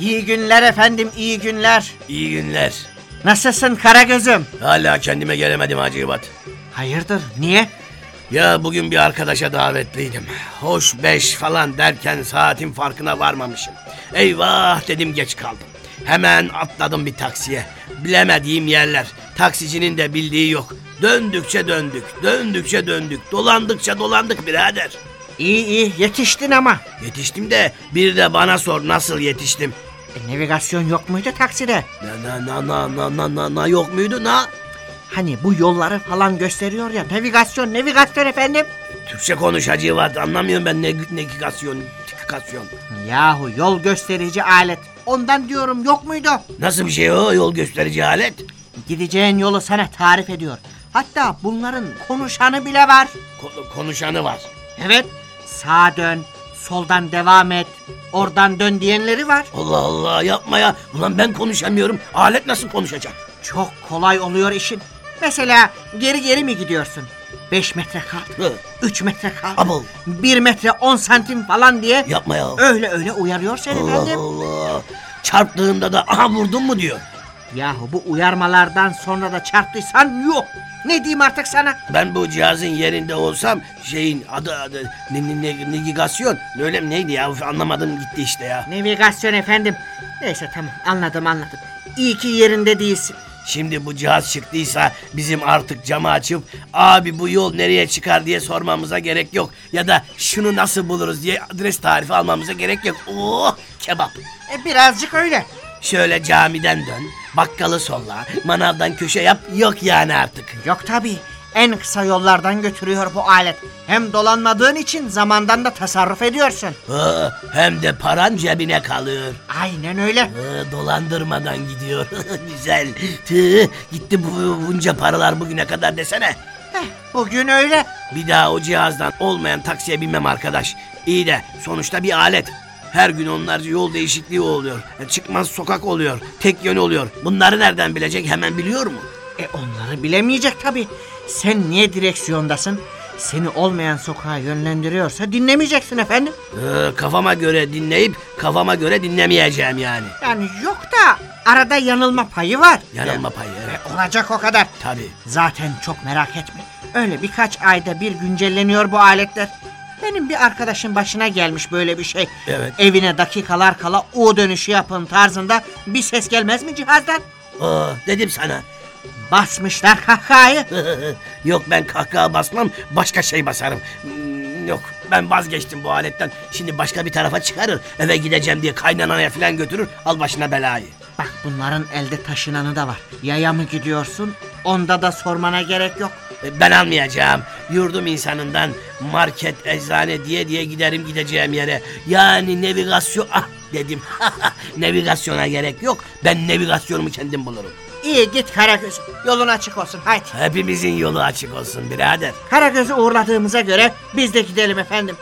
İyi günler efendim iyi günler. İyi günler. Nasılsın Karagöz'üm? Hala kendime gelemedim Hacı. Hayırdır niye? Ya bugün bir arkadaşa davetliydim. Hoş beş falan derken saatin farkına varmamışım. Eyvah dedim geç kaldım. Hemen atladım bir taksiye. Bilemediğim yerler. Taksicinin de bildiği yok. Döndükçe döndük, döndükçe döndük, dolandıkça dolandık birader. İyi iyi yetiştin ama. Yetiştim de bir de bana sor nasıl yetiştim. E, navigasyon yok muydu takside? Na na na na na na na yok muydu na? Hani bu yolları falan gösteriyor ya. Navigasyon navigasyon efendim. Türkçe konuş Hacı İvat anlamıyorum ben ne navigasyon, navigasyon. Yahu yol gösterici alet. Ondan diyorum yok muydu? Nasıl bir şey o yol gösterici alet? Gideceğin yolu sana tarif ediyor. Hatta bunların konuşanı bile var. Ko- konuşanı var. Evet. Sağa dön, soldan devam et, oradan dön diyenleri var. Allah Allah yapma ya. Ulan ben konuşamıyorum. Alet nasıl konuşacak? Çok kolay oluyor işin. Mesela geri geri mi gidiyorsun? 5 metre kaldı. Hı. 3 metre kaldı. Abo. 1 metre 10 santim falan diye Yapma ya. öyle öyle uyarıyor seni Allah efendim. Allah. Çarptığında da aha vurdun mu diyor. Yahu bu uyarmalardan sonra da çarptıysan yok. Ne diyeyim artık sana? Ben bu cihazın yerinde olsam şeyin adı adı ne, ne, navigasyon öyle mi neydi ya Uf, anlamadım gitti işte ya. Navigasyon efendim. Neyse tamam anladım anladım. İyi ki yerinde değilsin. Şimdi bu cihaz çıktıysa bizim artık camı açıp abi bu yol nereye çıkar diye sormamıza gerek yok. Ya da şunu nasıl buluruz diye adres tarifi almamıza gerek yok. Oh kebap. E birazcık öyle. Şöyle camiden dön, bakkalı solla, manavdan köşe yap, yok yani artık. Yok tabii. En kısa yollardan götürüyor bu alet. Hem dolanmadığın için zamandan da tasarruf ediyorsun. Ha, hem de paran cebine kalıyor. Aynen öyle. Ha, dolandırmadan gidiyor. Güzel. Tüh, gitti bu bunca paralar bugüne kadar desene. Heh, bugün öyle. Bir daha o cihazdan olmayan taksiye binmem arkadaş. İyi de sonuçta bir alet. Her gün onlarca yol değişikliği oluyor. E, Çıkmaz sokak oluyor. Tek yön oluyor. Bunları nereden bilecek hemen biliyor mu? E onları bilemeyecek tabii. Sen niye direksiyondasın? Seni olmayan sokağa yönlendiriyorsa dinlemeyeceksin efendim. Ee, kafama göre dinleyip kafama göre dinlemeyeceğim yani. Yani yok da arada yanılma payı var. Yanılma payı evet. E, olacak o kadar. Tabii. Zaten çok merak etme. Öyle birkaç ayda bir güncelleniyor bu aletler. Benim bir arkadaşın başına gelmiş böyle bir şey. Evet. Evine dakikalar kala U dönüşü yapın tarzında bir ses gelmez mi cihazdan? Aa, dedim sana. Basmışlar kahkahayı. Yok ben kahkaha basmam başka şey basarım. Hmm, Yok ben vazgeçtim bu aletten. Şimdi başka bir tarafa çıkarır. Eve gideceğim diye kaynanaya falan götürür. Al başına belayı. Bak bunların elde taşınanı da var. Yaya mı gidiyorsun? Onda da sormana gerek yok. E, Ben almayacağım. Yurdum insanından market, eczane diye diye giderim gideceğim yere. Yani navigasyon... Ah dedim. Navigasyona gerek yok. Ben navigasyonumu kendim bulurum. İyi git Karagöz. Yolun açık olsun haydi. Hepimizin yolu açık olsun birader. Karagöz'ü uğurladığımıza göre biz de gidelim efendim.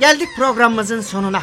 Geldik programımızın sonuna.